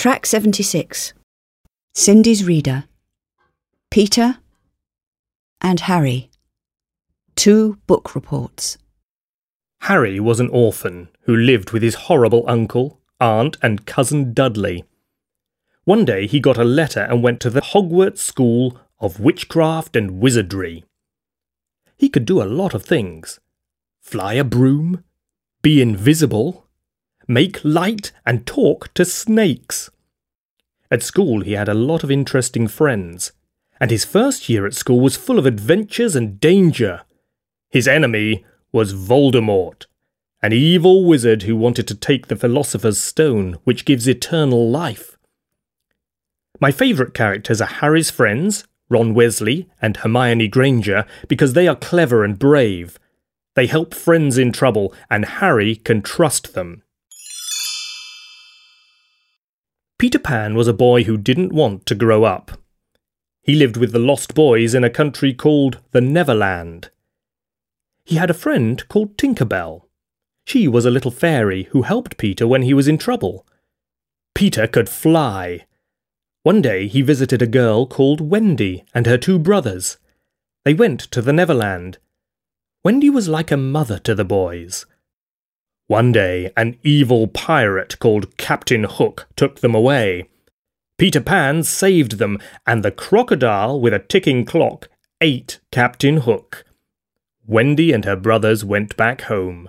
Track 76. Cindy's Reader. Peter and Harry. Two book reports. Harry was an orphan who lived with his horrible uncle, aunt, and cousin Dudley. One day he got a letter and went to the Hogwarts School of Witchcraft and Wizardry. He could do a lot of things fly a broom, be invisible, make light, and talk to snakes. At school, he had a lot of interesting friends, and his first year at school was full of adventures and danger. His enemy was Voldemort, an evil wizard who wanted to take the Philosopher's Stone, which gives eternal life. My favourite characters are Harry's friends, Ron Weasley and Hermione Granger, because they are clever and brave. They help friends in trouble, and Harry can trust them. Peter Pan was a boy who didn't want to grow up. He lived with the Lost Boys in a country called the Neverland. He had a friend called Tinker Bell. She was a little fairy who helped Peter when he was in trouble. Peter could fly. One day he visited a girl called Wendy and her two brothers. They went to the Neverland. Wendy was like a mother to the boys. One day, an evil pirate called Captain Hook took them away. Peter Pan saved them, and the crocodile with a ticking clock ate Captain Hook. Wendy and her brothers went back home.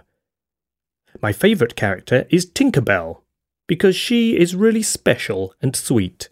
My favourite character is Tinker Bell, because she is really special and sweet.